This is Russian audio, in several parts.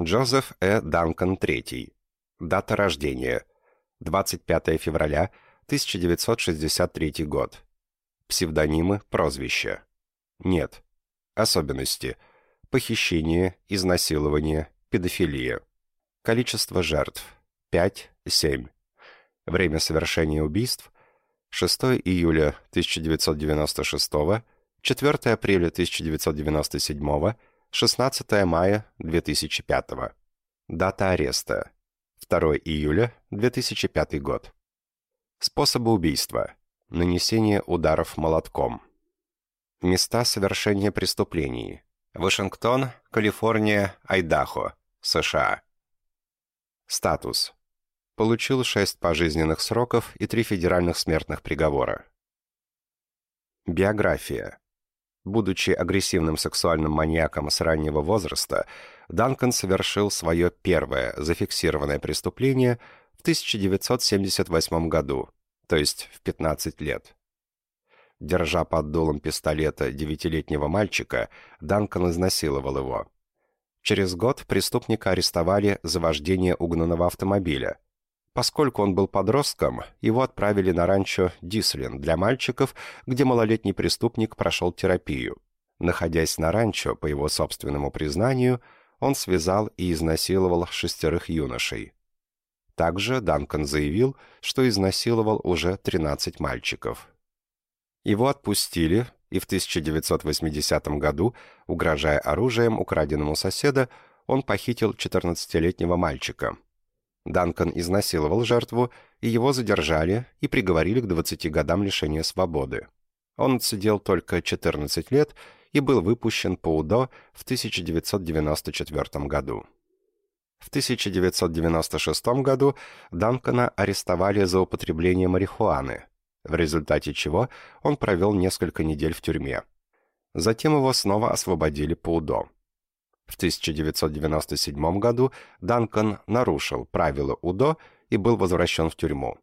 Джозеф Э. Данкан III. Дата рождения. 25 февраля 1963 год. Псевдонимы, прозвища. Нет. Особенности. Похищение, изнасилование, педофилия. Количество жертв. 5-7. Время совершения убийств. 6 июля 1996, 4 апреля 1997, 16 мая 2005. Дата ареста. 2 июля 2005 год. Способы убийства. Нанесение ударов молотком. Места совершения преступлений. Вашингтон, Калифорния, Айдахо, США. Статус. Получил 6 пожизненных сроков и 3 федеральных смертных приговора. Биография. Будучи агрессивным сексуальным маньяком с раннего возраста, Данкан совершил свое первое зафиксированное преступление в 1978 году, то есть в 15 лет. Держа под дулом пистолета девятилетнего мальчика, Данкан изнасиловал его. Через год преступника арестовали за вождение угнанного автомобиля. Поскольку он был подростком, его отправили на ранчо Дислин для мальчиков, где малолетний преступник прошел терапию. Находясь на ранчо, по его собственному признанию, он связал и изнасиловал шестерых юношей. Также Данкан заявил, что изнасиловал уже 13 мальчиков. Его отпустили, и в 1980 году, угрожая оружием украденному соседа, он похитил 14-летнего мальчика. Данкан изнасиловал жертву, и его задержали и приговорили к 20 годам лишения свободы. Он отсидел только 14 лет и был выпущен по УДО в 1994 году. В 1996 году Данкана арестовали за употребление марихуаны, в результате чего он провел несколько недель в тюрьме. Затем его снова освободили по УДО. В 1997 году Данкан нарушил правила УДО и был возвращен в тюрьму.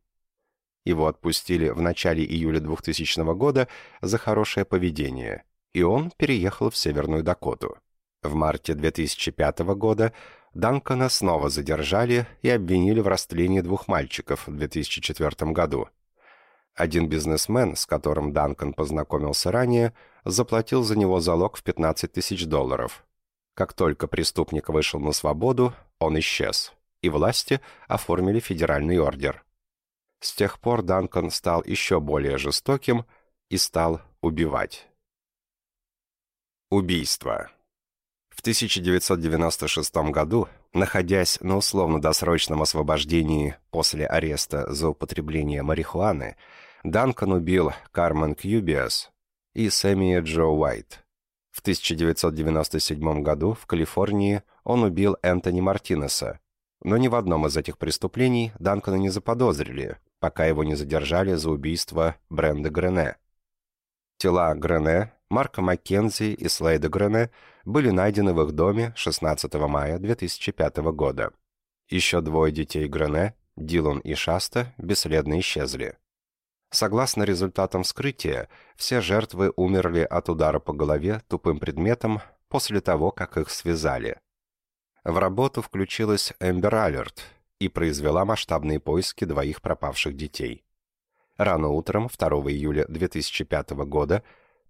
Его отпустили в начале июля 2000 года за хорошее поведение, и он переехал в Северную Дакоту. В марте 2005 года Данкана снова задержали и обвинили в растлении двух мальчиков в 2004 году. Один бизнесмен, с которым Данкан познакомился ранее, заплатил за него залог в 15 тысяч долларов. Как только преступник вышел на свободу, он исчез, и власти оформили федеральный ордер. С тех пор Данкан стал еще более жестоким и стал убивать. Убийство. В 1996 году, находясь на условно-досрочном освобождении после ареста за употребление марихуаны, Данкан убил Кармен Кьюбиас и Сэмми Джо Уайт. В 1997 году в Калифорнии он убил Энтони Мартинеса, но ни в одном из этих преступлений Данкана не заподозрили, пока его не задержали за убийство Бренда Грене. Тела Грене, Марка Маккензи и Слейда Грене были найдены в их доме 16 мая 2005 года. Еще двое детей Грене, Дилан и Шаста, бесследно исчезли. Согласно результатам вскрытия, все жертвы умерли от удара по голове тупым предметом после того, как их связали. В работу включилась Эмбер Алерт и произвела масштабные поиски двоих пропавших детей. Рано утром 2 июля 2005 года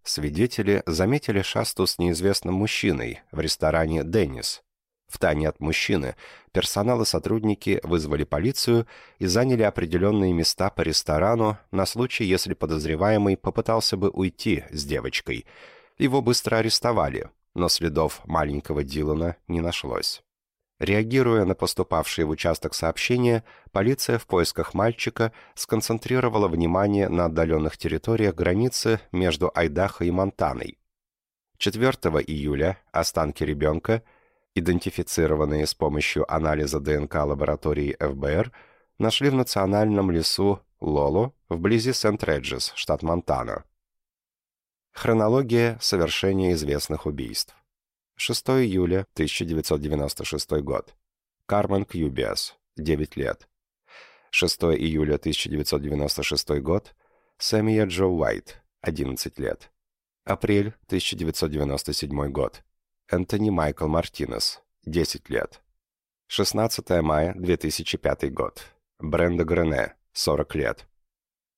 свидетели заметили Шасту с неизвестным мужчиной в ресторане «Деннис». В тайне от мужчины персонал и сотрудники вызвали полицию и заняли определенные места по ресторану на случай, если подозреваемый попытался бы уйти с девочкой. Его быстро арестовали, но следов маленького Дилана не нашлось. Реагируя на поступавшие в участок сообщения, полиция в поисках мальчика сконцентрировала внимание на отдаленных территориях границы между Айдахо и Монтаной. 4 июля останки ребенка, идентифицированные с помощью анализа ДНК лаборатории ФБР, нашли в национальном лесу Лоло вблизи Сент-Реджес, штат Монтана. Хронология совершения известных убийств. 6 июля 1996 год. Кармен Кьюбиас, 9 лет. 6 июля 1996 год. Сэмия Джо Уайт, 11 лет. Апрель 1997 год. Энтони Майкл Мартинес, 10 лет. 16 мая 2005 год. Бренда Грене, 40 лет.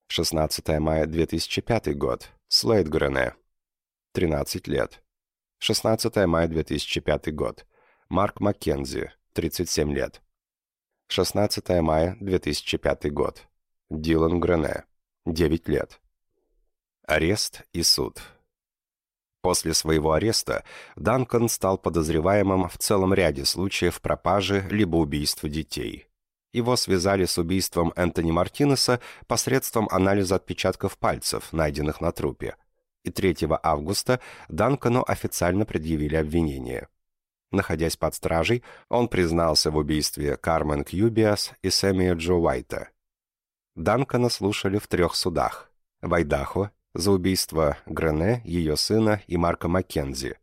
16 мая 2005 год. Слейд Грене, 13 лет. 16 мая 2005 год. Марк Маккензи, 37 лет. 16 мая 2005 год. Дилан Грене, 9 лет. Арест и суд. После своего ареста Данкан стал подозреваемым в целом ряде случаев пропажи либо убийства детей. Его связали с убийством Энтони Мартинеса посредством анализа отпечатков пальцев, найденных на трупе. И 3 августа Данкану официально предъявили обвинение. Находясь под стражей, он признался в убийстве Кармен Кьюбиас и Сэмми Джо Уайта. Данкана слушали в трех судах – в Айдахо, за убийство Грене, ее сына и Марка Маккензи,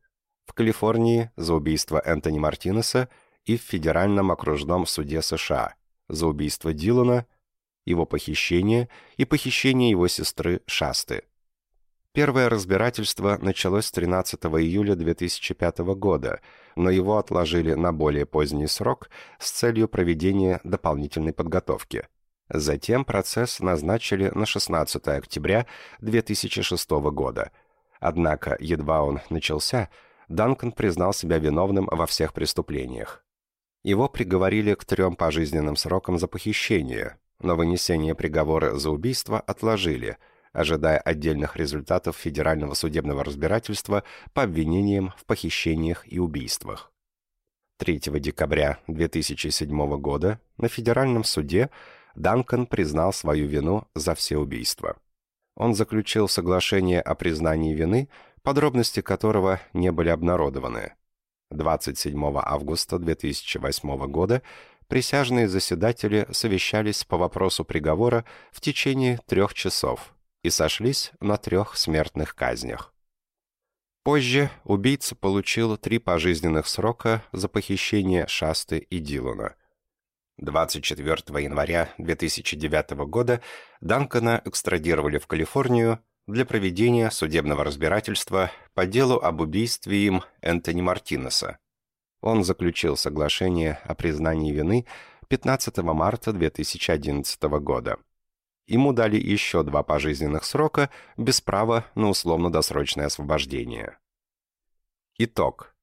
в Калифорнии за убийство Энтони Мартинеса и в Федеральном окружном суде США за убийство Дилана, его похищение и похищение его сестры Шасты. Первое разбирательство началось 13 июля 2005 года, но его отложили на более поздний срок с целью проведения дополнительной подготовки – Затем процесс назначили на 16 октября 2006 года. Однако, едва он начался, Данкан признал себя виновным во всех преступлениях. Его приговорили к трем пожизненным срокам за похищение, но вынесение приговора за убийство отложили, ожидая отдельных результатов федерального судебного разбирательства по обвинениям в похищениях и убийствах. 3 декабря 2007 года на федеральном суде Данкан признал свою вину за все убийства. Он заключил соглашение о признании вины, подробности которого не были обнародованы. 27 августа 2008 года присяжные заседатели совещались по вопросу приговора в течение трех часов и сошлись на трех смертных казнях. Позже убийца получил три пожизненных срока за похищение Шасты и Дилана. 24 января 2009 года Данкана экстрадировали в Калифорнию для проведения судебного разбирательства по делу об убийстве им Энтони Мартинеса. Он заключил соглашение о признании вины 15 марта 2011 года. Ему дали еще два пожизненных срока без права на условно-досрочное освобождение. Итог.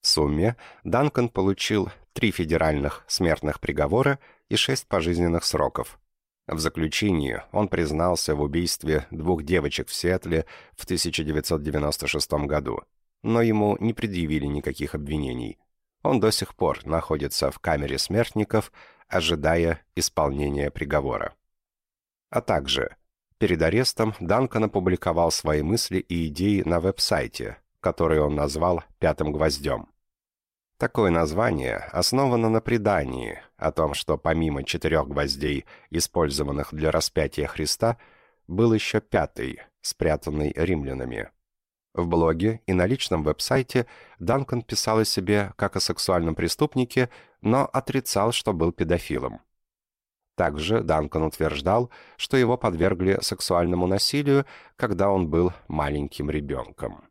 В сумме Данкан получил три федеральных смертных приговора и шесть пожизненных сроков. В заключении он признался в убийстве двух девочек в Сиэтле в 1996 году, но ему не предъявили никаких обвинений. Он до сих пор находится в камере смертников, ожидая исполнения приговора. А также перед арестом Данкан опубликовал свои мысли и идеи на веб-сайте, который он назвал «Пятым гвоздем». Такое название основано на предании о том, что помимо четырех гвоздей, использованных для распятия Христа, был еще пятый, спрятанный римлянами. В блоге и на личном веб-сайте Данкан писал о себе как о сексуальном преступнике, но отрицал, что был педофилом. Также Данкан утверждал, что его подвергли сексуальному насилию, когда он был маленьким ребенком.